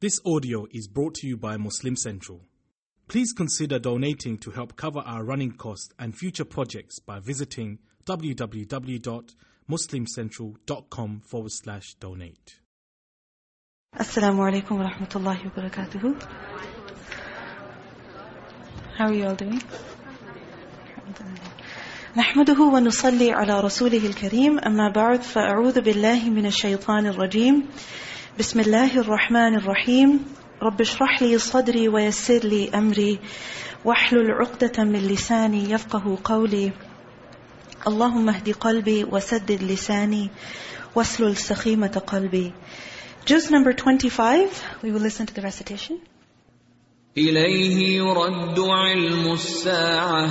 This audio is brought to you by Muslim Central. Please consider donating to help cover our running costs and future projects by visiting www.muslimcentral.com forward slash donate. Assalamu alaikum wa rahmatullahi wa barakatuhu. How are you all doing? نحمده ونصلي على رسوله الكريم أما بعد فأعوذ بالله من الشيطان الرجيم بسم الله الرحمن الرحيم. رب اشرح لي صدري ويسر لي أمري. واحلل عقدة من لساني يفقه قولي. اللهم اهد قلبي وسدد لساني واسلل سخيمة قلبي. Juz number 25, we will listen to the recitation. إليه يرد علم الساعة.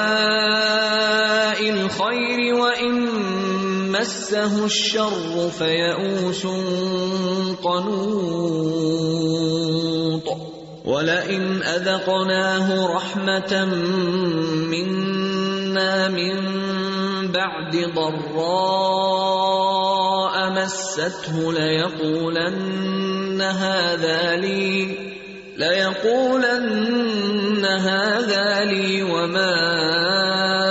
مسه الشر فيئوس قنوط. ولئن أذقناه رحمة منا من بعد ضراء مسته ليقولن هذا لي ليقولن هذا لي وما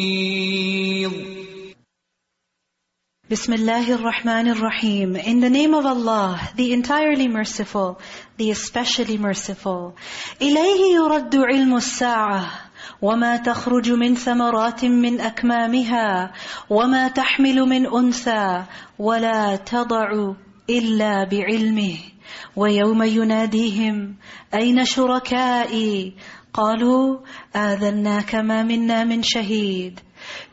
Bismillahir Rahmanir Rahim. In the name of Allah, the entirely merciful, the especially merciful. إليه يرد علم الساعة. وما تخرج من ثمرات من أكمامها. وما تحمل من أنثى. ولا تضع إلا بعلمه. ويوم يناديهم أين شركائي؟ قالوا آذناك ما منا من شهيد.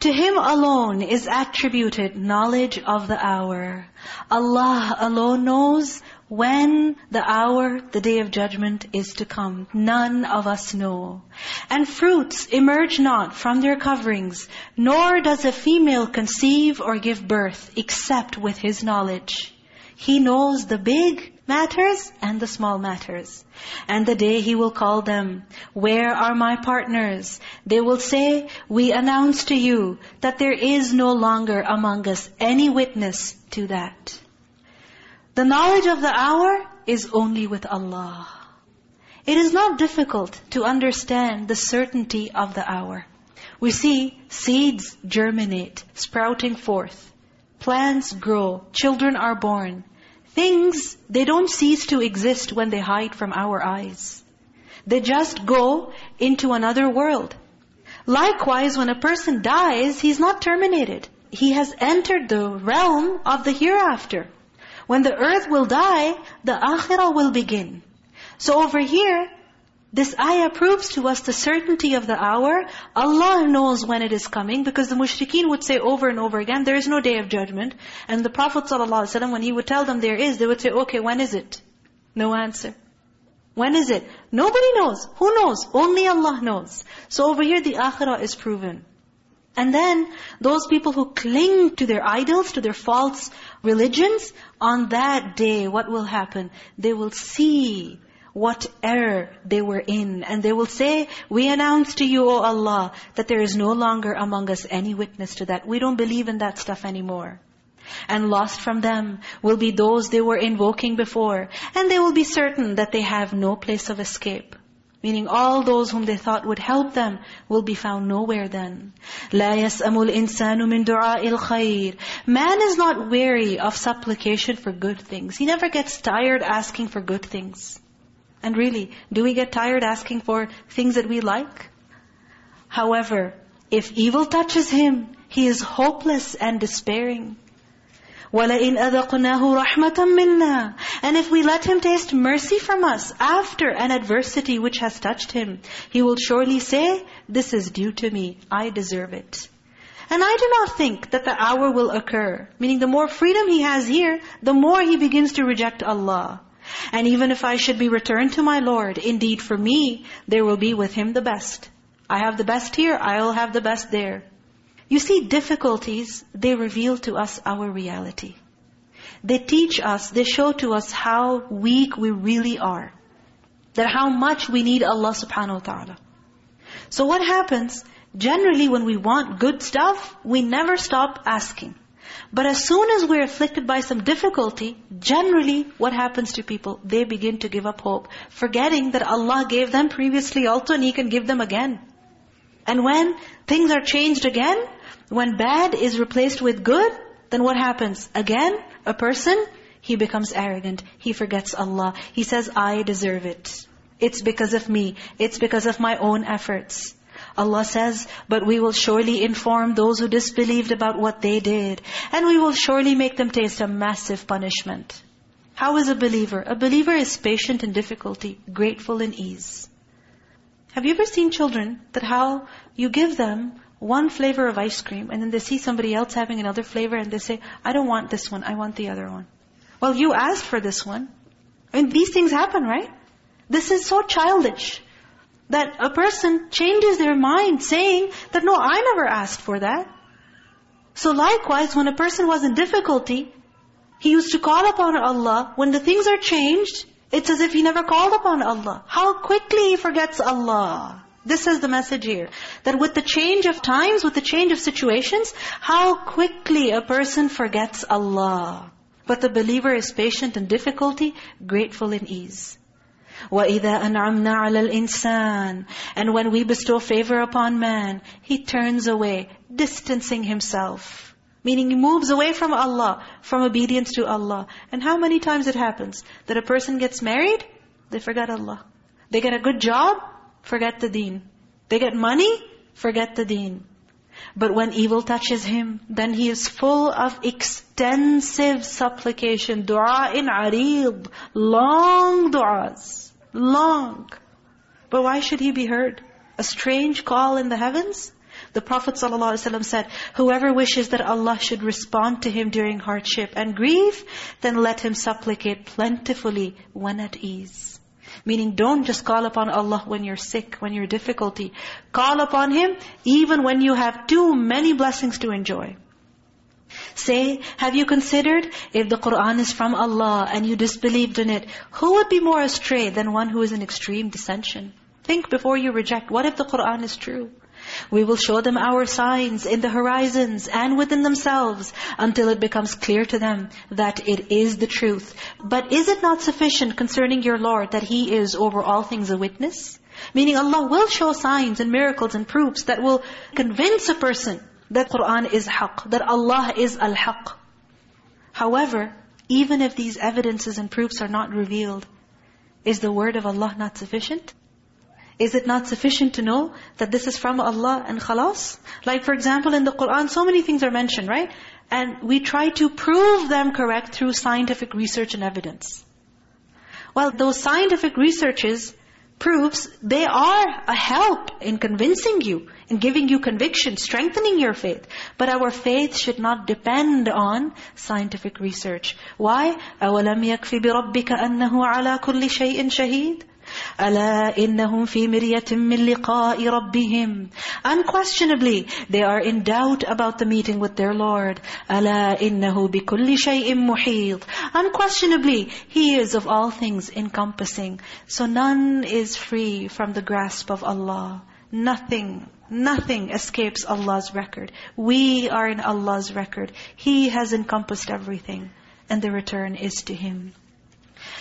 To Him alone is attributed knowledge of the hour. Allah alone knows when the hour, the day of judgment is to come. None of us know. And fruits emerge not from their coverings, nor does a female conceive or give birth except with His knowledge. He knows the big matters and the small matters. And the day He will call them, Where are my partners? They will say, We announce to you that there is no longer among us any witness to that. The knowledge of the hour is only with Allah. It is not difficult to understand the certainty of the hour. We see seeds germinate, sprouting forth. Plants grow, children are born. Things, they don't cease to exist when they hide from our eyes. They just go into another world. Likewise, when a person dies, he's not terminated. He has entered the realm of the hereafter. When the earth will die, the akhirah will begin. So over here, this ayah proves to us the certainty of the hour. Allah knows when it is coming because the mushrikeen would say over and over again, there is no day of judgment. And the Prophet ﷺ, when he would tell them there is, they would say, okay, when is it? No answer. When is it? Nobody knows. Who knows? Only Allah knows. So over here the akhirah is proven. And then those people who cling to their idols, to their false religions, on that day what will happen? They will see what error they were in. And they will say, we announce to you, O Allah, that there is no longer among us any witness to that. We don't believe in that stuff anymore. And lost from them will be those they were invoking before. And they will be certain that they have no place of escape. Meaning all those whom they thought would help them will be found nowhere then. لَا يَسْأَمُ الْإِنسَانُ مِنْ دُعَاءِ الْخَيْرِ Man is not weary of supplication for good things. He never gets tired asking for good things. And really, do we get tired asking for things that we like? However, if evil touches him, he is hopeless and despairing. وَلَئِنْ أَذَقْنَاهُ رَحْمَةً مِنَّا And if we let him taste mercy from us after an adversity which has touched him, he will surely say, this is due to me, I deserve it. And I do not think that the hour will occur, meaning the more freedom he has here, the more he begins to reject Allah. And even if I should be returned to my Lord, indeed for me, there will be with Him the best. I have the best here, I will have the best there. You see, difficulties, they reveal to us our reality. They teach us, they show to us how weak we really are. That how much we need Allah subhanahu wa ta'ala. So what happens? Generally when we want good stuff, we never stop asking. But as soon as we're afflicted by some difficulty, generally what happens to people? They begin to give up hope, forgetting that Allah gave them previously also and He can give them again. And when things are changed again, when bad is replaced with good, then what happens? Again, a person, he becomes arrogant. He forgets Allah. He says, I deserve it. It's because of me. It's because of my own efforts. Allah says, but we will surely inform those who disbelieved about what they did. And we will surely make them taste a massive punishment. How is a believer? A believer is patient in difficulty, grateful in ease. Have you ever seen children that how you give them one flavor of ice cream and then they see somebody else having another flavor and they say, I don't want this one, I want the other one. Well, you asked for this one. I mean, these things happen, right? This is so childish that a person changes their mind saying that, no, I never asked for that. So likewise, when a person was in difficulty, he used to call upon Allah. When the things are changed, it's as if he never called upon Allah. How quickly he forgets Allah. This is the message here. That with the change of times, with the change of situations, how quickly a person forgets Allah. But the believer is patient in difficulty, grateful in ease. وَإِذَا أَنْعَمْنَا عَلَى الْإِنسَانِ And when we bestow favor upon man, he turns away, distancing himself. Meaning he moves away from Allah, from obedience to Allah. And how many times it happens? That a person gets married, they forget Allah. They get a good job, forget the deen. They get money, forget the deen. But when evil touches him, then he is full of extensive supplication. Dua in arid. Long du'as. Long. But why should he be heard? A strange call in the heavens? The Prophet ﷺ said, whoever wishes that Allah should respond to him during hardship and grief, then let him supplicate plentifully when at ease. Meaning don't just call upon Allah when you're sick, when you're in difficulty. Call upon Him even when you have too many blessings to enjoy. Say, have you considered if the Qur'an is from Allah and you disbelieved in it, who would be more astray than one who is in extreme dissension? Think before you reject. What if the Qur'an is true? We will show them our signs in the horizons and within themselves until it becomes clear to them that it is the truth. But is it not sufficient concerning your Lord that He is over all things a witness? Meaning Allah will show signs and miracles and proofs that will convince a person that Qur'an is haqq, that Allah is al-haqq. However, even if these evidences and proofs are not revealed, is the word of Allah not sufficient? Is it not sufficient to know that this is from Allah and khalas? Like for example in the Qur'an, so many things are mentioned, right? And we try to prove them correct through scientific research and evidence. Well, those scientific researches, proofs, they are a help in convincing you, in giving you conviction, strengthening your faith. But our faith should not depend on scientific research. Why? أَوَلَمْ يَكْفِ بِرَبِّكَ أَنَّهُ عَلَى كُلِّ شَيْءٍ شَهِيدٍ أَلَا إِنَّهُمْ فِي مِرْيَةٍ مِّن لِقَاءِ رَبِّهِمْ Unquestionably, they are in doubt about the meeting with their Lord. أَلَا إِنَّهُ بِكُلِّ شَيْءٍ مُحِيطٍ Unquestionably, He is of all things encompassing. So none is free from the grasp of Allah. Nothing, nothing escapes Allah's record. We are in Allah's record. He has encompassed everything. And the return is to Him.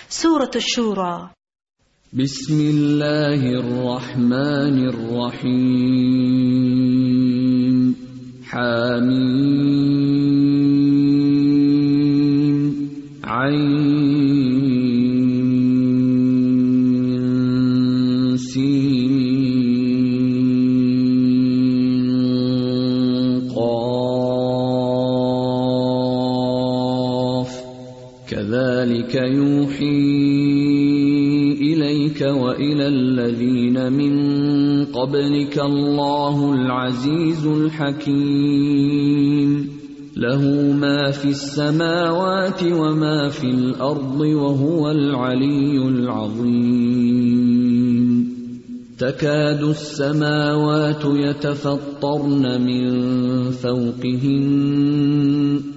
Surah Ash-Shura. بسم الله الرحمن الرحيم حميم كذلك يوحي إليك وإلى الذين من قبلك الله العزيز الحكيم. له ما في السماوات وما في الأرض وهو العلي العظيم. تكاد السماوات يتفطرن من فوقهن.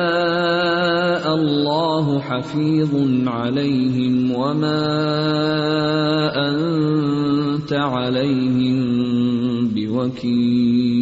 الله حفيظ عليهم وما أنت عليهم بوكيل.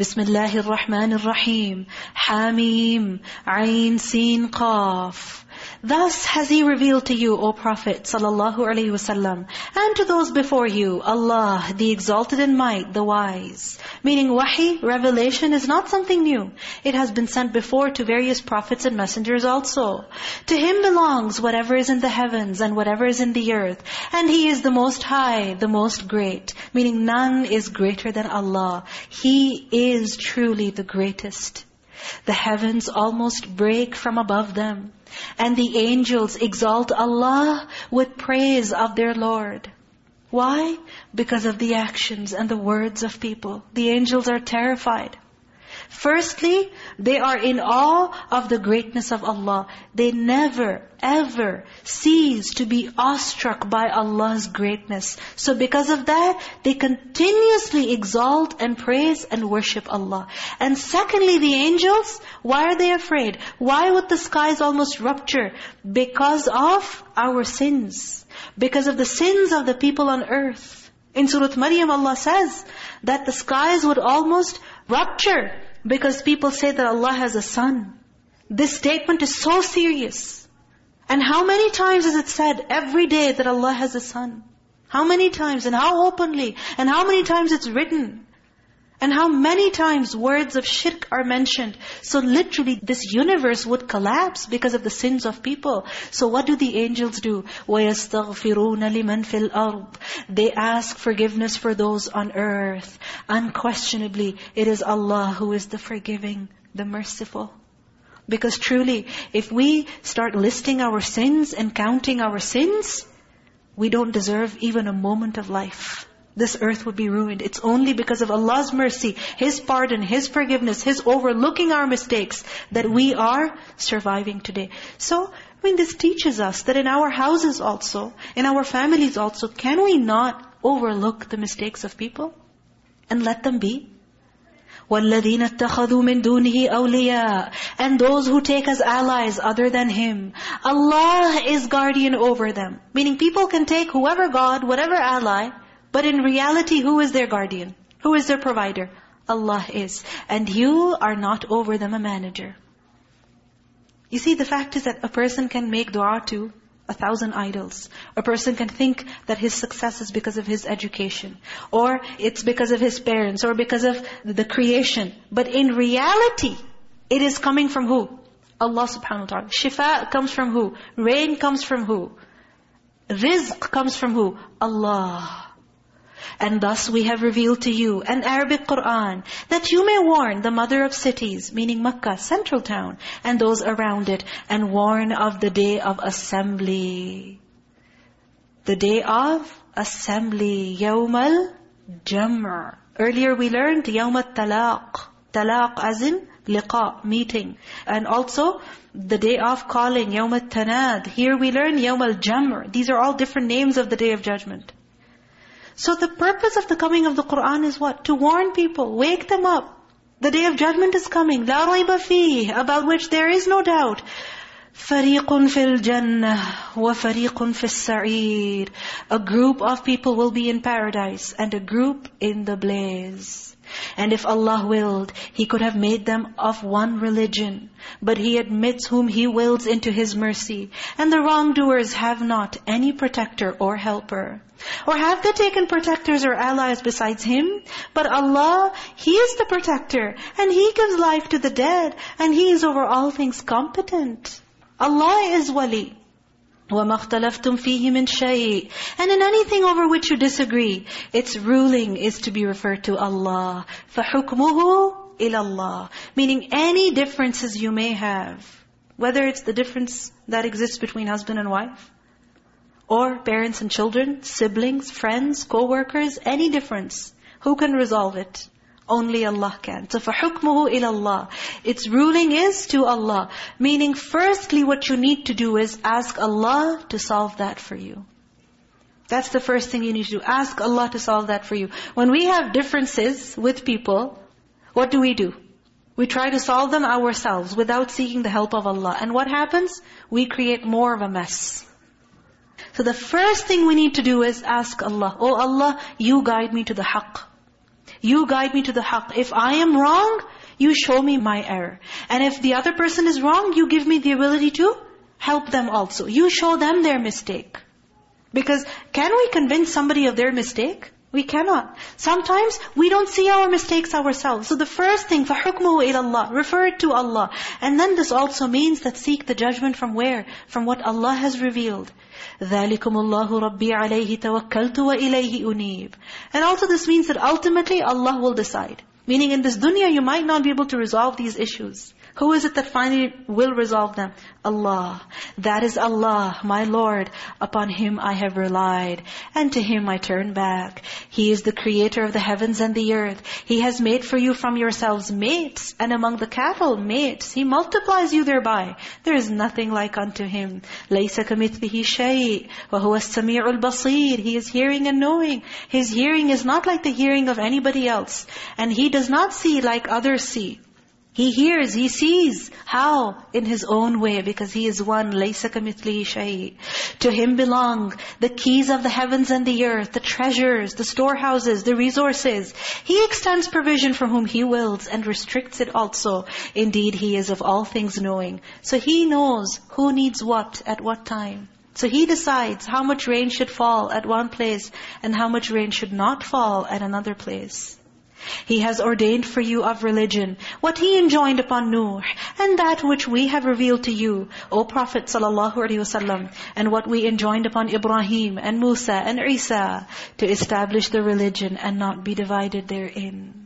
بسم الله الرحمن الرحيم. حاميم عين سين قاف. Thus has He revealed to you, O Prophet wasallam, and to those before you, Allah, the exalted in might, the wise. Meaning wahi, revelation, is not something new. It has been sent before to various prophets and messengers also. To Him belongs whatever is in the heavens and whatever is in the earth. And He is the most high, the most great. Meaning none is greater than Allah. He is truly the greatest. The heavens almost break from above them. And the angels exalt Allah with praise of their Lord. Why? Because of the actions and the words of people. The angels are terrified. Firstly, they are in awe of the greatness of Allah. They never, ever cease to be awestruck by Allah's greatness. So because of that, they continuously exalt and praise and worship Allah. And secondly, the angels, why are they afraid? Why would the skies almost rupture? Because of our sins. Because of the sins of the people on earth. In Surah Maryam, Allah says that the skies would almost rupture because people say that Allah has a son. This statement is so serious. And how many times is it said every day that Allah has a son? How many times and how openly? And how many times it's written? And how many times words of shirk are mentioned. So literally this universe would collapse because of the sins of people. So what do the angels do? وَيَسْتَغْفِرُونَ لِمَنْ فِي الْأَرْضِ They ask forgiveness for those on earth. Unquestionably, it is Allah who is the forgiving, the merciful. Because truly, if we start listing our sins and counting our sins, we don't deserve even a moment of life. This earth would be ruined. It's only because of Allah's mercy, His pardon, His forgiveness, His overlooking our mistakes that we are surviving today. So, I mean, this teaches us that in our houses also, in our families also, can we not overlook the mistakes of people and let them be? وَالَّذِينَ اتَّخَذُوا مِن دُونِهِ أَوْلِيَاءَ And those who take as allies other than Him. Allah is guardian over them. Meaning people can take whoever God, whatever ally, but in reality, who is their guardian? Who is their provider? Allah is. And you are not over them a manager. You see, the fact is that a person can make dua to a thousand idols. A person can think that his success is because of his education. Or it's because of his parents. Or because of the creation. But in reality, it is coming from who? Allah subhanahu wa ta'ala. Shifa comes from who? Rain comes from who? Rizq comes from who? Allah. And thus we have revealed to you an Arabic Qur'an that you may warn the mother of cities, meaning Makkah, central town, and those around it, and warn of the day of assembly. The day of assembly, يَوْمَ الْجَمْعِ Earlier we learned يَوْمَ التَّلَاقِ Talaq as in liqa, meeting. And also the day of calling, يَوْمَ التَّنَادِ Here we learn يَوْمَ الْجَمْعِ These are all different names of the day of judgment. So the purpose of the coming of the Qur'an is what? To warn people, wake them up. The day of judgment is coming. لا ريب فيه, about which there is no doubt. فَرِيقٌ فِي الْجَنَّةِ وَفَرِيقٌ فِي السَّعِيرِ A group of people will be in paradise and a group in the blaze. And if Allah willed, He could have made them of one religion. But He admits whom He wills into His mercy. And the wrongdoers have not any protector or helper. Or have they taken protectors or allies besides Him? But Allah, He is the protector. And He gives life to the dead. And He is over all things competent. Allah is wali. وَمَا اخْتَلَفْتُمْ فِيهِ مِنْ شَيْءٍ And in anything over which you disagree, its ruling is to be referred to Allah. فَحُكْمُهُ إِلَى اللَّهِ Meaning any differences you may have, whether it's the difference that exists between husband and wife, or parents and children, siblings, friends, co-workers, any difference, who can resolve it? Only Allah can. So فَحُكْمُهُ إِلَى اللَّهِ Its ruling is to Allah. Meaning firstly what you need to do is ask Allah to solve that for you. That's the first thing you need to do. Ask Allah to solve that for you. When we have differences with people, what do we do? We try to solve them ourselves without seeking the help of Allah. And what happens? We create more of a mess. So the first thing we need to do is ask Allah, Oh Allah, you guide me to the haqq. You guide me to the haqq. If I am wrong, you show me my error. And if the other person is wrong, you give me the ability to help them also. You show them their mistake. Because can we convince somebody of their mistake? We cannot. Sometimes we don't see our mistakes ourselves. So the first thing, فَحُكْمُهُ إِلَى اللَّهِ Refer it to Allah. And then this also means that seek the judgment from where? From what Allah has revealed. ذَلِكُمُ اللَّهُ رَبِّي عَلَيْهِ تَوَكَّلْتُ وَإِلَيْهِ أُنِيبُ And also this means that ultimately Allah will decide. Meaning in this dunya you might not be able to resolve these issues. Who is it that finally will resolve them? Allah. That is Allah, my Lord. Upon Him I have relied. And to Him I turn back. He is the creator of the heavens and the earth. He has made for you from yourselves mates. And among the cattle, mates. He multiplies you thereby. There is nothing like unto Him. لَيْسَ كَمِثْلِهِ شَيْءٍ وَهُوَ السَّمِيعُ الْبَصِيرُ He is hearing and knowing. His hearing is not like the hearing of anybody else. And He does not see like others see. He hears, He sees. How? In His own way, because He is one. لَيْسَ كَمِثْلِهِ شَيْءٍ To Him belong the keys of the heavens and the earth, the treasures, the storehouses, the resources. He extends provision for whom He wills and restricts it also. Indeed, He is of all things knowing. So He knows who needs what at what time. So He decides how much rain should fall at one place and how much rain should not fall at another place. He has ordained for you of religion what He enjoined upon Nuh, and that which we have revealed to you, O Prophet ﷺ, and what we enjoined upon Ibrahim and Musa and Isa, to establish the religion and not be divided therein.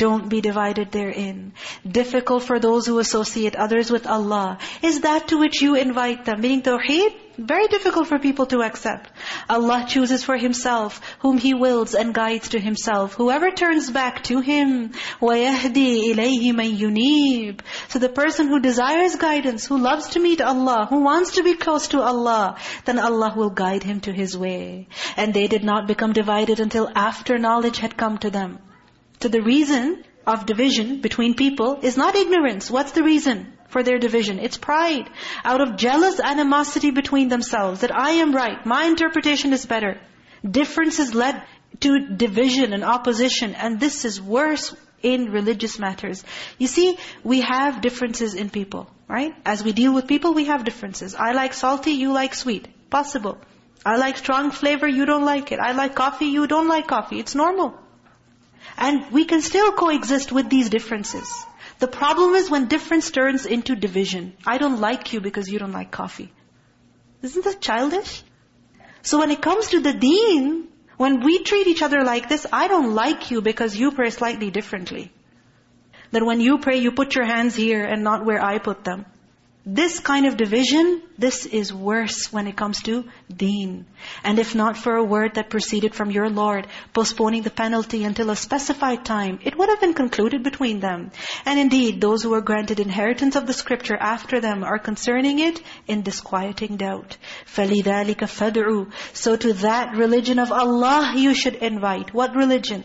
Don't be divided therein. Difficult for those who associate others with Allah is that to which you invite them. Meaning tawheed, very difficult for people to accept. Allah chooses for Himself whom He wills and guides to Himself. Whoever turns back to Him, وَيَهْدِي إِلَيْهِ مَن يُنِيبُ So the person who desires guidance, who loves to meet Allah, who wants to be close to Allah, then Allah will guide him to His way. And they did not become divided until after knowledge had come to them. So the reason of division between people is not ignorance. What's the reason for their division? It's pride. Out of jealous animosity between themselves, that I am right, my interpretation is better. Differences led to division and opposition, and this is worse in religious matters. You see, we have differences in people, right? As we deal with people, we have differences. I like salty, you like sweet. Possible. I like strong flavor, you don't like it. I like coffee, you don't like coffee. It's normal. And we can still coexist with these differences. The problem is when difference turns into division. I don't like you because you don't like coffee. Isn't that childish? So when it comes to the deen, when we treat each other like this, I don't like you because you pray slightly differently. That when you pray, you put your hands here and not where I put them. This kind of division, this is worse when it comes to deen. And if not for a word that proceeded from your Lord, postponing the penalty until a specified time, it would have been concluded between them. And indeed, those who are granted inheritance of the scripture after them are concerning it in disquieting doubt. فَلِذَلِكَ فَدْعُوا So to that religion of Allah you should invite. What religion?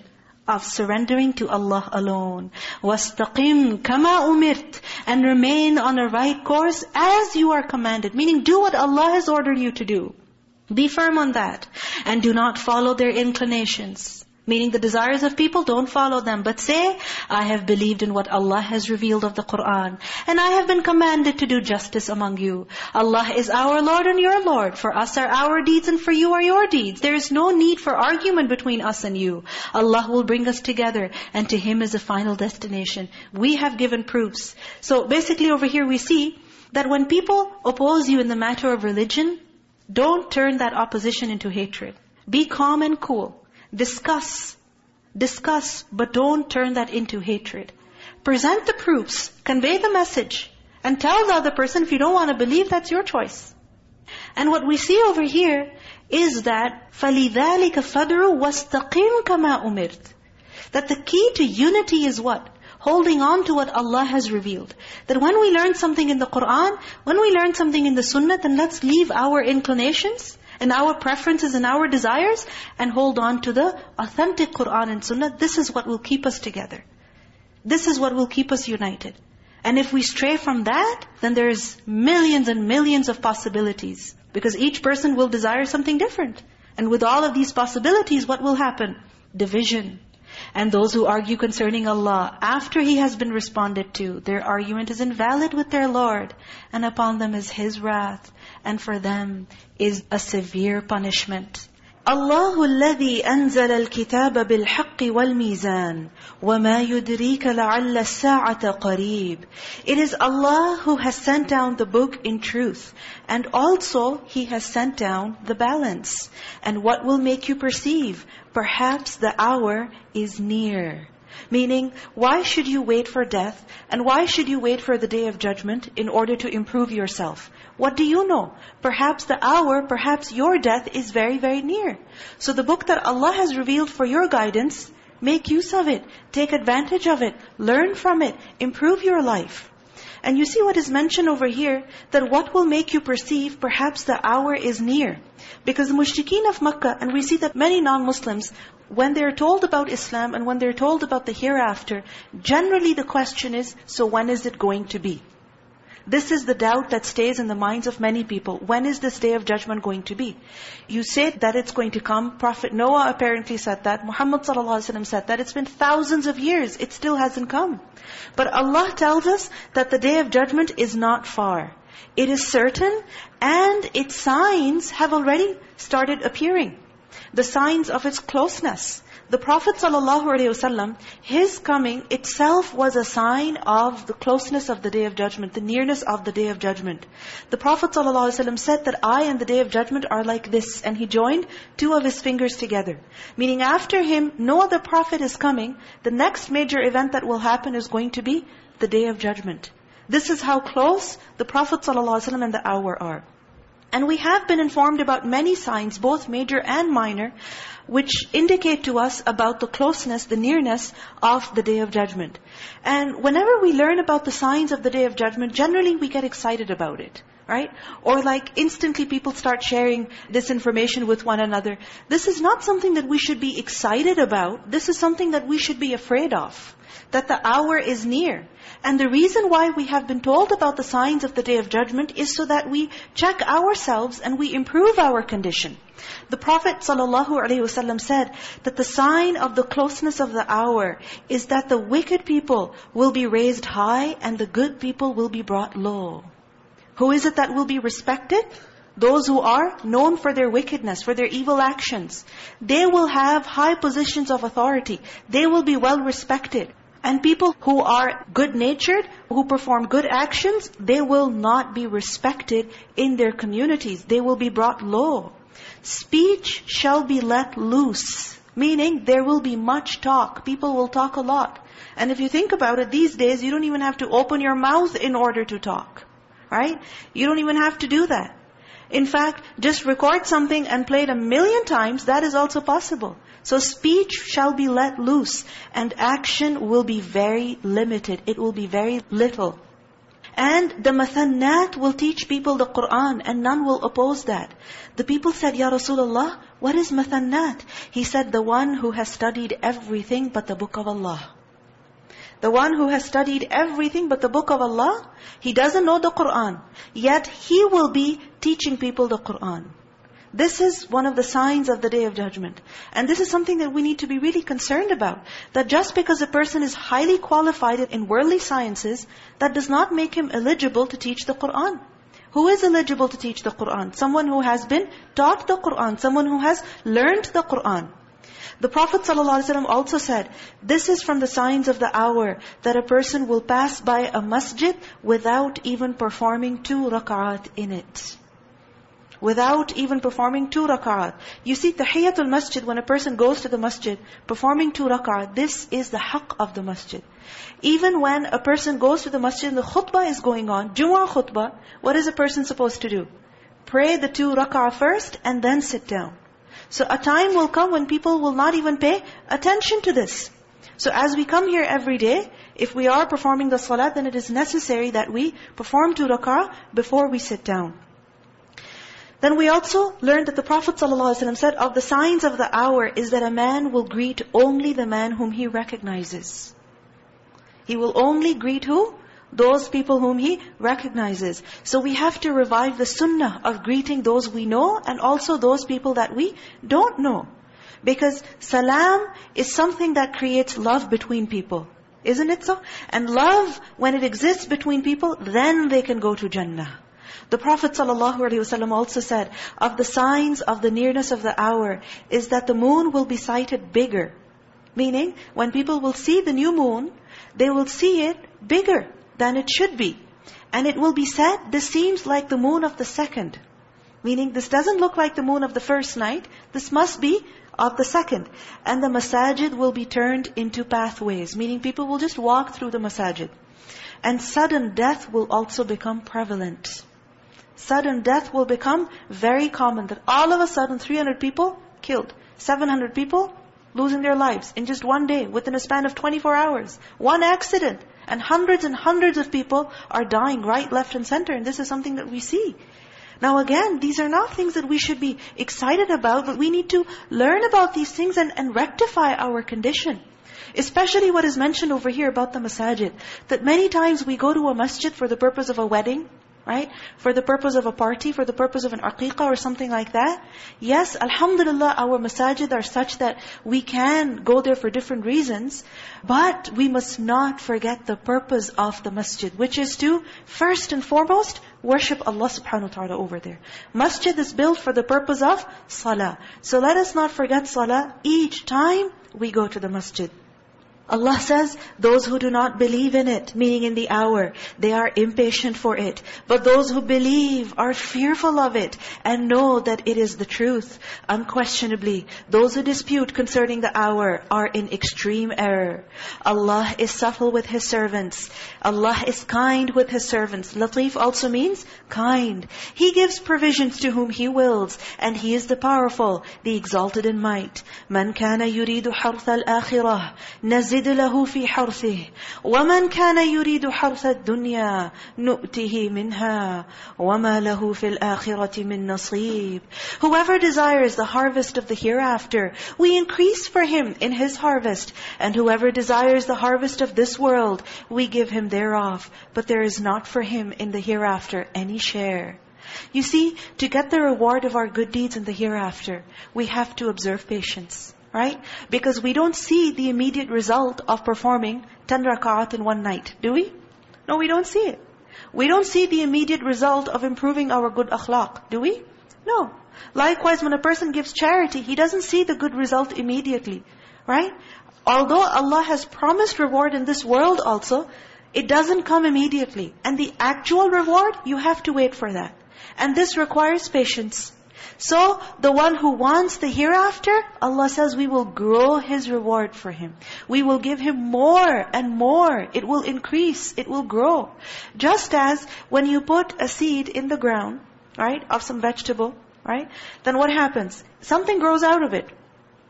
of surrendering to Allah alone. وَاسْتَقِمْ كَمَا أُمِرْتَ And remain on a right course as you are commanded. Meaning do what Allah has ordered you to do. Be firm on that. And do not follow their inclinations. Meaning the desires of people, don't follow them. But say, I have believed in what Allah has revealed of the Qur'an. And I have been commanded to do justice among you. Allah is our Lord and your Lord. For us are our deeds and for you are your deeds. There is no need for argument between us and you. Allah will bring us together and to Him is a final destination. We have given proofs. So basically over here we see that when people oppose you in the matter of religion, don't turn that opposition into hatred. Be calm and cool. Discuss. Discuss, but don't turn that into hatred. Present the proofs, convey the message, and tell the other person if you don't want to believe, that's your choice. And what we see over here is that فَلِذَلِكَ فَدْرُ وَاسْتَقِمْ كَمَا أُمِرْتَ That the key to unity is what? Holding on to what Allah has revealed. That when we learn something in the Qur'an, when we learn something in the Sunnah, then let's leave our inclinations and our preferences and our desires and hold on to the authentic Qur'an and Sunnah. This is what will keep us together. This is what will keep us united. And if we stray from that, then there's millions and millions of possibilities. Because each person will desire something different. And with all of these possibilities, what will happen? Division. And those who argue concerning Allah, after He has been responded to, their argument is invalid with their Lord. And upon them is His wrath and for them is a severe punishment. الله الذي أنزل الكتاب بالحق والميزان وما يدريك لعل الساعة قريب It is Allah who has sent down the book in truth and also He has sent down the balance. And what will make you perceive? Perhaps the hour is near. Meaning, why should you wait for death? And why should you wait for the day of judgment in order to improve yourself? What do you know? Perhaps the hour, perhaps your death is very, very near. So the book that Allah has revealed for your guidance, make use of it. Take advantage of it. Learn from it. Improve your life. And you see what is mentioned over here, that what will make you perceive perhaps the hour is near. Because the mushrikeen of Makkah, and we see that many non-Muslims, when they're told about Islam and when they're told about the hereafter, generally the question is, so when is it going to be? This is the doubt that stays in the minds of many people. When is this day of judgment going to be? You say that it's going to come. Prophet Noah apparently said that. Muhammad ﷺ said that. It's been thousands of years. It still hasn't come. But Allah tells us that the day of judgment is not far. It is certain and its signs have already started appearing The signs of its closeness. The Prophet ﷺ, his coming itself was a sign of the closeness of the Day of Judgment, the nearness of the Day of Judgment. The Prophet ﷺ said that I and the Day of Judgment are like this. And he joined two of his fingers together. Meaning after him, no other Prophet is coming. The next major event that will happen is going to be the Day of Judgment. This is how close the Prophet ﷺ and the hour are. And we have been informed about many signs, both major and minor, which indicate to us about the closeness, the nearness of the Day of Judgment. And whenever we learn about the signs of the Day of Judgment, generally we get excited about it. Right? Or like instantly people start sharing this information with one another. This is not something that we should be excited about. This is something that we should be afraid of. That the hour is near. And the reason why we have been told about the signs of the Day of Judgment is so that we check ourselves and we improve our condition. The Prophet ﷺ said that the sign of the closeness of the hour is that the wicked people will be raised high and the good people will be brought low. Who is it that will be respected? Those who are known for their wickedness, for their evil actions. They will have high positions of authority. They will be well respected. And people who are good-natured, who perform good actions, they will not be respected in their communities. They will be brought low. Speech shall be let loose. Meaning, there will be much talk. People will talk a lot. And if you think about it, these days, you don't even have to open your mouth in order to talk. Right? You don't even have to do that. In fact, just record something and play it a million times, that is also possible. So speech shall be let loose and action will be very limited. It will be very little. And the mathannat will teach people the Qur'an and none will oppose that. The people said, Ya Rasulullah, what is mathannat? He said, the one who has studied everything but the book of Allah. The one who has studied everything but the book of Allah, he doesn't know the Qur'an. Yet he will be teaching people the Qur'an. This is one of the signs of the Day of Judgment. And this is something that we need to be really concerned about. That just because a person is highly qualified in worldly sciences, that does not make him eligible to teach the Qur'an. Who is eligible to teach the Qur'an? Someone who has been taught the Qur'an. Someone who has learned the Qur'an. The Prophet ﷺ also said, this is from the signs of the hour, that a person will pass by a masjid without even performing two rak'at in it without even performing two rak'at. You see, tahiyatul masjid, when a person goes to the masjid, performing two rak'at, this is the haqq of the masjid. Even when a person goes to the masjid and the khutbah is going on, Jumu'ah khutbah, what is a person supposed to do? Pray the two rak'ah first and then sit down. So a time will come when people will not even pay attention to this. So as we come here every day, if we are performing the salat, then it is necessary that we perform two rak'ah before we sit down. Then we also learned that the Prophet ﷺ said, of the signs of the hour is that a man will greet only the man whom he recognizes. He will only greet who? Those people whom he recognizes. So we have to revive the sunnah of greeting those we know and also those people that we don't know. Because salam is something that creates love between people. Isn't it so? And love, when it exists between people, then they can go to Jannah. The Prophet ﷺ also said, of the signs of the nearness of the hour is that the moon will be sighted bigger. Meaning, when people will see the new moon, they will see it bigger than it should be. And it will be said, this seems like the moon of the second. Meaning, this doesn't look like the moon of the first night. This must be of the second. And the masajid will be turned into pathways. Meaning, people will just walk through the masajid. And sudden death will also become prevalent sudden death will become very common. That all of a sudden 300 people killed. 700 people losing their lives in just one day within a span of 24 hours. One accident. And hundreds and hundreds of people are dying right, left and center. And this is something that we see. Now again, these are not things that we should be excited about, but we need to learn about these things and, and rectify our condition. Especially what is mentioned over here about the masajid. That many times we go to a masjid for the purpose of a wedding, right? For the purpose of a party, for the purpose of an aqiqah or something like that. Yes, alhamdulillah, our masajid are such that we can go there for different reasons. But we must not forget the purpose of the masjid, which is to, first and foremost, worship Allah subhanahu wa ta'ala over there. Masjid is built for the purpose of salah. So let us not forget salah each time we go to the masjid. Allah says, those who do not believe in it, meaning in the hour, they are impatient for it. But those who believe are fearful of it and know that it is the truth. Unquestionably, those who dispute concerning the hour are in extreme error. Allah is subtle with His servants. Allah is kind with His servants. Latif also means kind. He gives provisions to whom He wills, and He is the powerful, the exalted in might. مَنْ كَانَ يُرِيدُ حَرْثَ الْآخِرَةِ نَزِدْ نزد له في حرثه ومن كان يريد حرث الدنيا نؤته منها وما له في الآخرة من نصيب Whoever desires the harvest of the hereafter, we increase for him in his harvest. And whoever desires the harvest of this world, we give him thereof. But there is not for him in the hereafter any share. You see, to get the reward of our good deeds in the hereafter, we have to observe patience. Right? Because we don't see the immediate result of performing 10 rak'at in one night. Do we? No, we don't see it. We don't see the immediate result of improving our good akhlaq. Do we? No. Likewise, when a person gives charity, he doesn't see the good result immediately. Right? Although Allah has promised reward in this world also, it doesn't come immediately. And the actual reward, you have to wait for that. And this requires patience. So, the one who wants the hereafter, Allah says we will grow his reward for him. We will give him more and more. It will increase. It will grow. Just as when you put a seed in the ground, right, of some vegetable, right, then what happens? Something grows out of it.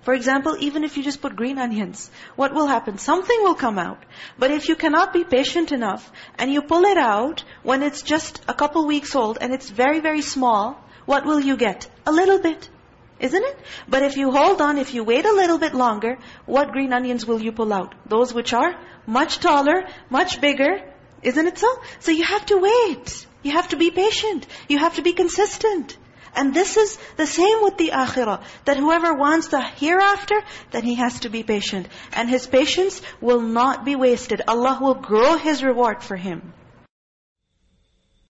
For example, even if you just put green onions, what will happen? Something will come out. But if you cannot be patient enough, and you pull it out when it's just a couple weeks old, and it's very, very small, what will you get? A little bit. Isn't it? But if you hold on, if you wait a little bit longer, what green onions will you pull out? Those which are much taller, much bigger. Isn't it so? So you have to wait. You have to be patient. You have to be consistent. And this is the same with the akhirah. That whoever wants the hereafter, then he has to be patient. And his patience will not be wasted. Allah will grow his reward for him.